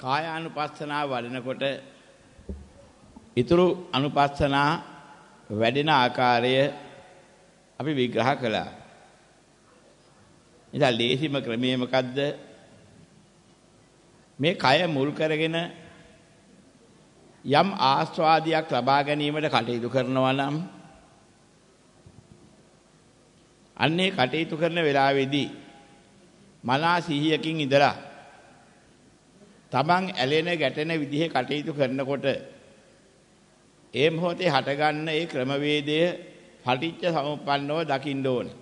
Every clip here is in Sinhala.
කායානුපස්සනාව වඩනකොට ඊතුරු අනුපස්සනා වැඩෙන ආකාරය අපි විග්‍රහ කළා. ඉතින් ලේසිම ක්‍රමය මොකද්ද? මේ කය මුල් කරගෙන යම් ආස්වාදයක් ලබා ගැනීමට කටයුතු කරනවා නම් අන්නේ කටයුතු කරන වෙලාවේදී මනා සිහියකින් ඉඳලා තමන් ඇලෙන ගැටෙන විදිහේ කටයුතු කරනකොට ඒ මොහොතේ හටගන්න ඒ ක්‍රමවේදය පටිච්ච සමුප්පන්නව දකින්න ඕනේ.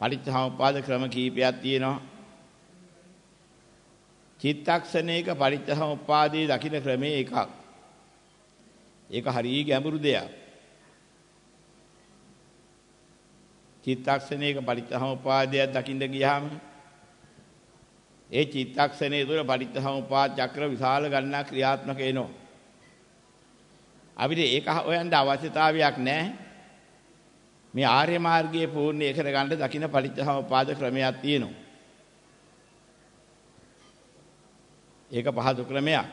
පටිච්ච සමුප්පාද ක්‍රම කීපයක් තියෙනවා. චිත්තක්ෂණයක පටිච්ච සමුප්පාදයේ දකින්න ක්‍රමේ එකක්. ඒක හරිය ගැඹුරු දෙයක්. චිත්තක්ෂණයක පටිච්ච සමුප්පාදයක් දකින්න ගියාම ඒ චිත්තක්ෂණය තුළ පටිච්චසමුපාද චක්‍ර විශාල ගණනක් ක්‍රියාත්මක වෙනවා. අපිට ඒක හොයන්න අවශ්‍යතාවයක් නැහැ. මේ ආර්ය මාර්ගයේ පූර්ණේ කර ගන්න දකින්න පටිච්චසමුපාද ක්‍රමයක් තියෙනවා. ඒක පහසු ක්‍රමයක්.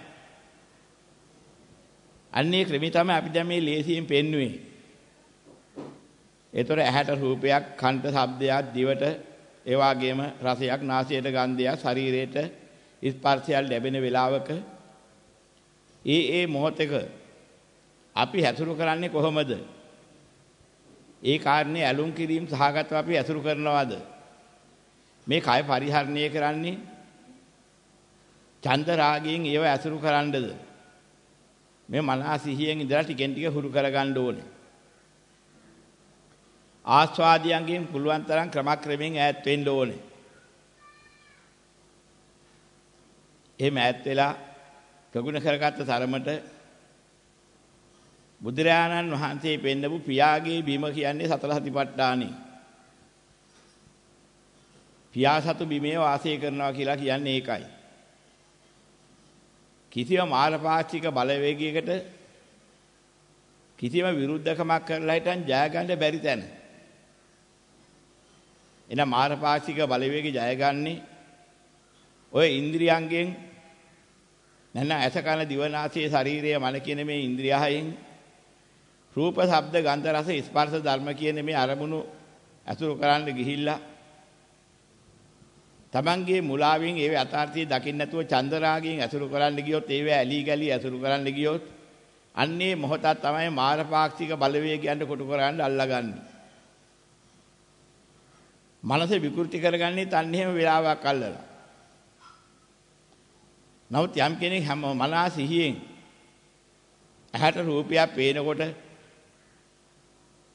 අන්නේ ක්‍රමී තමයි අපි දැන් මේ ලේසියෙන් පෙන්වුවේ. ඒතර ඇහැට රූපයක්, කන්ට ශබ්දයක්, දිවට ඒ වගේම රසයක් නාසයට ගන්ධයක් ශරීරයට ස්පර්ශයක් ලැබෙන වෙලාවක ඒ ඒ මොහොතක අපි හැසුරු කරන්නේ කොහොමද? ඒ කාරණේ ඇලුම් කිරීම සහගතව අපි ඇසුරු කරනවාද? මේ කය පරිහරණය කරන්නේ චන්ද රාගයෙන් ඒව ඇසුරු කරන්නද? මේ මනස සිහියෙන් ඉඳලා ටිකෙන් ටික හුරු කරගන්න ඕනේ. ආස්වාදියන්ගෙන් පුළුවන් තරම් ක්‍රමක්‍රමයෙන් ඈත් වෙන්න ඕනේ. එහෙම ඈත් වෙලා ප්‍රගුණ කරගත්ත තරමට බුදුරජාණන් වහන්සේ පෙන්නපු පියාගේ බිම කියන්නේ සතර සතිපට්ඨානෙ. පියා සතු බිමේ වාසය කරනවා කියලා කියන්නේ ඒකයි. කිසිම මාරපාක්ෂික බලවේගයකට කිසිම විරුද්ධකමක් කරලා හිටන් ජය ගන්න බැරි තැන. එන මාරපාක්ෂික බලවේගය ජයගන්නේ ඔය ඉන්ද්‍රියයන්ගෙන් නැත්නම් ඇස කන දිව නාසය ශරීරය මන කියන මේ ඉන්ද්‍රියයන් රූප ශබ්ද ගන්ධ රස ස්පර්ශ ධර්ම කියන මේ අරමුණු අසුරු කරන්න ගිහිල්ලා තමන්ගේ මුලාවෙන් ඒවේ අතාර්ථය දකින්න නැතුව චන්දරාගයෙන් අසුරු කරන්න ගියොත් ඒවේ ඇලි ගලි අසුරු කරන්න ගියොත් අන්නේ මොහොතක් තමයි මාරපාක්ෂික බලවේගයන්ට කොටු කරන්න අල්ලගන්නේ. මනස විකෘති කරගන්නේ තන්නේම වෙලාවක් අල්ලලා. නමුත් යම් කෙනෙක් හැම මනස සිහියෙන් ඇහැට රූපයක් පේනකොට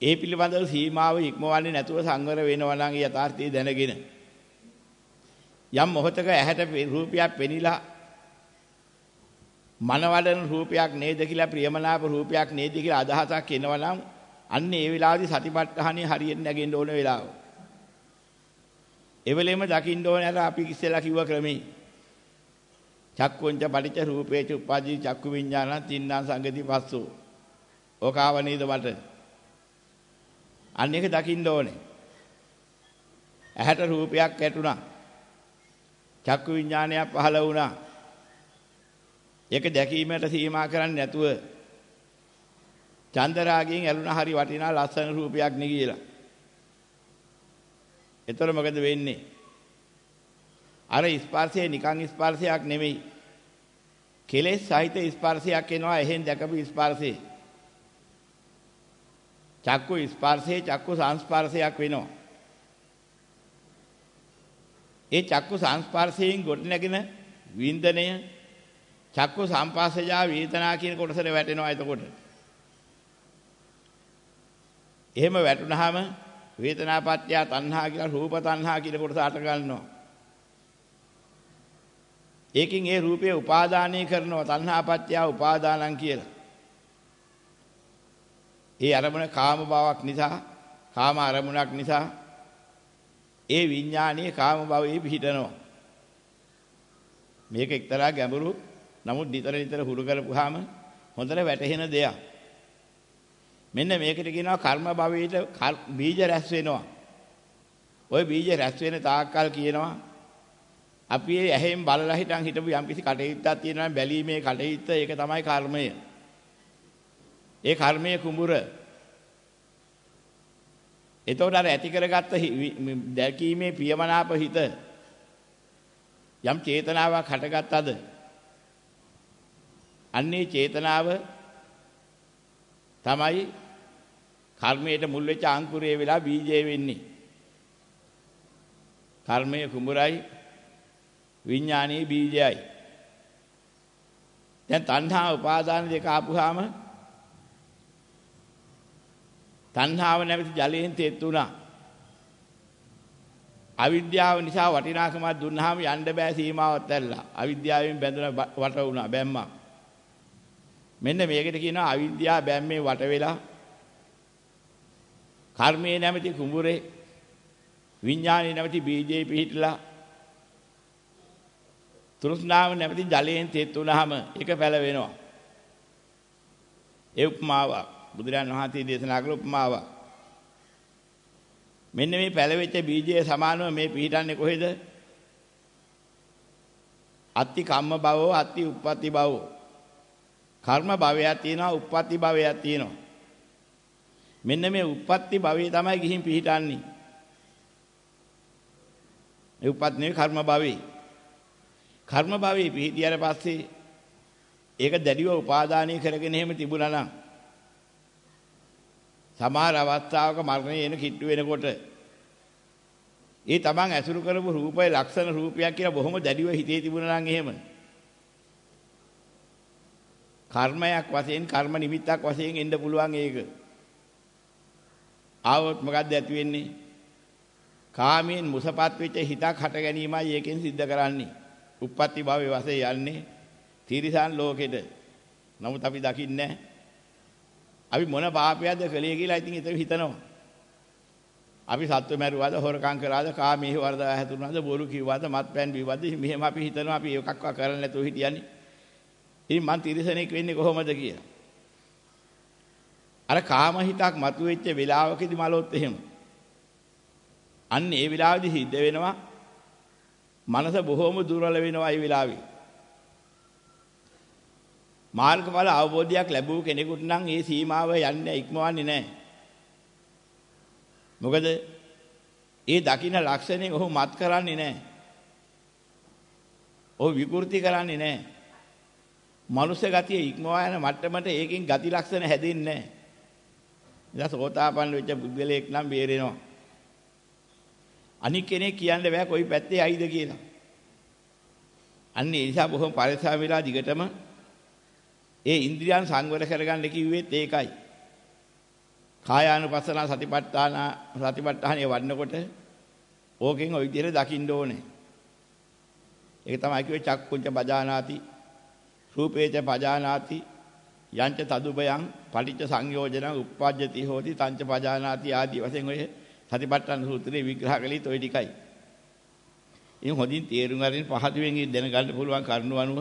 ඒ පිළිබඳව සීමාව ඉක්මවන්නේ නැතුව සංවර වෙනවා නම් යථාර්ථය දැනගෙන යම් මොහතක ඇහැට රූපයක් පෙනිලා මනවඩන රූපයක් නේද කියලා ප්‍රියමනාප රූපයක් නේද කියලා අදහසක් එනවා නම් අන්න ඒ වෙලාවේදී සතිපට්ඨානෙ හරියට නැගෙන්න ඕන වෙලාව. එවෙලෙම දකින්න ඕනේ අර අපි ඉස්සෙල්ලා කිව්ව ක්‍රමේ. චක්කුංච පටිච්ච රූපේච උපාදී චක්කු විඥාන තින්නා සංගති පස්සෝ. ඕකාව නේද මට. අන්න ඒක දකින්න ඕනේ. ඇහැට රූපයක් ඇතුණා. චක්කු විඥානයක් පහළ වුණා. ඒක දැකීමට සීමා කරන්නේ නැතුව චන්දරාගයෙන් ඇලුනා හරි වටිනා ලස්සන රූපයක් නේ කියලා. එතකොට මොකද වෙන්නේ? අර ස්පර්ශය නිකන් ස්පර්ශයක් නෙමෙයි. කෙලෙස් සහිත ස්පර්ශයක් එනවා එහෙන් දැකපු ස්පර්ශේ. චක්කු ස්පර්ශේ චක්කු සංස්පර්ශයක් වෙනවා. ඒ චක්කු සංස්පර්ශයෙන් ගොඩනැගෙන වින්දනය චක්කු සංපාසජා වේදනා කියන කොටසට වැටෙනවා එතකොට. එහෙම වැටුනහම වේදනාපත්‍ය තණ්හා කියලා රූප තණ්හා කියන කොටස අට ගන්නවා. ඒකෙන් ඒ රූපය උපාදානය කරනවා තණ්හාපත්‍ය උපාදානං කියලා. ඒ අරමුණ කාම භාවයක් නිසා කාම අරමුණක් නිසා ඒ විඥානීය කාම භවයේ පිහිටනවා. මේක එක්තරා ගැඹුරු නමුත් නිතර නිතර හුරු කරපුවාම හොඳට වැටහෙන දෙයක්. මෙන්න මේකට කියනවා කර්ම භවයට බීජ රැස් වෙනවා. ওই බීජ රැස් වෙන තාක්කල් කියනවා අපි ඇහෙන් බලලා හිටන් හිටපු යම්කිසි කටයුත්තක් තියෙනවා බැලීමේ කටයුත්ත ඒක තමයි කර්මය. ඒ කර්මයේ කුඹුර. එතකොට අර ඇති කරගත්ත දැකීමේ පියමනාප හිත යම් චේතනාවක් හටගත්තද අන්නේ චේතනාව තමයි කර්මයට මුල් වෙච්ච අංකුරය වෙලා බීජය වෙන්නේ. කර්මය කුඹුරයි විඥානයේ බීජයයි. දැන් තණ්හා උපාදාන දෙක ආපුවාම තණ්හාව නැමැති ජලයෙන් තෙත් වුණා. අවිද්‍යාව නිසා වටිනාකමක් දුන්නාම යන්න බෑ සීමාවත් ඇල්ලා. අවිද්‍යාවෙන් බැඳුන වට වුණා බැම්මක්. මෙන්න මේකට කියනවා අවිද්‍යාව බැම්මේ වට වෙලා කර්මයේ නැමැති කුඹුරේ විඥානයේ නැමැති බීජේ පිහිටලා තෘෂ්ණාව නැමැති ජලයෙන් තෙත් වුණාම ඒක පැලවෙනවා. ඒ උපමාවක් බුදුරන් වහන්සේ දේශනා කළ උපමාවක්. මෙන්න මේ පැලවෙච්ච බීජයේ සමානව මේ පිහිටන්නේ කොහෙද? අත්ති කම්ම භවෝ අත්ති උප්පත්ති භවෝ. කර්ම භවයක් තියෙනවා උප්පත්ති භවයක් තියෙනවා. මෙන්න මේ උප්පත්ති භවයේ තමයි ගිහින් පිහිටන්නේ. ඒ උපත් නෙවෙයි කර්ම භවයේ. කර්ම භවයේ පිහිටියට පස්සේ ඒක දැඩිව උපාදානය කරගෙන එහෙම තිබුණා නම් සමහර අවස්ථාවක මරණය එන කිට්ටු වෙනකොට ඒ තමන් ඇසුරු කරපු රූපය ලක්ෂණ රූපයක් කියලා බොහොම දැඩිව හිතේ තිබුණා නම් එහෙම කර්මයක් වශයෙන් කර්ම නිමිත්තක් වශයෙන් එන්න පුළුවන් ඒක. ආවොත් මොකද්ද ඇති වෙන්නේ? කාමයෙන් මුසපත් වෙච්ච හිතක් හට ගැනීමයි ඒකෙන් සිද්ධ කරන්නේ. උප්පත්ති භවයේ වශයෙන් යන්නේ තිරිසන් ලෝකෙට. නමුත් අපි දකින්නේ අපි මොන පාපයක්ද කළේ කියලා ඉතින් ඒක හිතනවා. අපි සත්ව මරුවාද හොරකම් කළාද කාමයේ වරද හැතුණාද බොරු කිව්වාද මත්පැන් බිව්වාද මෙහෙම අපි හිතනවා අපි ඒකක්ව කරන්නේ නැතුව හිටියන්නේ. ඉතින් මං තිරසනෙක් වෙන්නේ කොහොමද කියලා. අර කාම හිතක් මතුවෙච්ච වෙලාවකදී මලොත් එහෙම. අන්න ඒ වෙලාවේදී හිද්ද වෙනවා. මනස බොහොම දුර්වල වෙනවා ඒ වෙලාවේ. මාර්ගඵල අවබෝධයක් ලැබුව කෙනෙකුට නම් ඒ සීමාව යන්නේ ඉක්මවන්නේ නැහැ. මොකද ඒ දකින්න ලක්ෂණයෙන් ඔහු මත් කරන්නේ නැහැ. ඔහු විකෘති කරන්නේ නැහැ. මනුෂ්‍ය ගතිය ඉක්මවා යන මට්ටමට ඒකෙන් ගති ලක්ෂණ හැදෙන්නේ නැහැ. ඉතින් සෝතාපන්න වෙච්ච පුද්ගලයෙක් නම් බේරෙනවා. අනික් කෙනෙක් කියන්න බෑ කොයි පැත්තේ ඇයිද කියලා. අන්න ඒ නිසා බොහොම පරිස්සම් වෙලා දිගටම ඒ ඉන්ද්‍රියන් සංවර කරගන්න කිව්වෙත් ඒකයි. කායානුපස්සන සතිපට්ඨාන සතිපට්ඨානිය වඩනකොට ඕකෙන් ওই විදිහට දකින්න ඕනේ. ඒක තමයි කිව්වේ චක්කුංච බජානාති රූපේච පජානාති යංච තදුබයං පටිච්ච සංයෝජන උප්පජ්ජති හෝති තංච පජානාති ආදී වශයෙන් ඔය සතිපට්ඨාන සූත්‍රයේ විග්‍රහ කළේ toy ටිකයි. ඉතින් හොඳින් තේරුම් ගන්න පහදුවෙන් දැනගන්න පුළුවන් කරුණු අනුව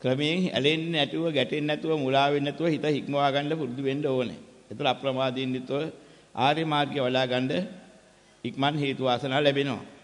ක්‍රමයෙන් ඇලෙන්නේ නැතුව ගැටෙන්නේ නැතුව මුලා වෙන්නේ නැතුව හිත හික්මවා ගන්න පුරුදු වෙන්න ඕනේ. ඒතර අප්‍රමාදීන් විතර ආර්ය මාර්ගය වඩා ගන්න ඉක්මන් හේතු වාසනා ලැබෙනවා.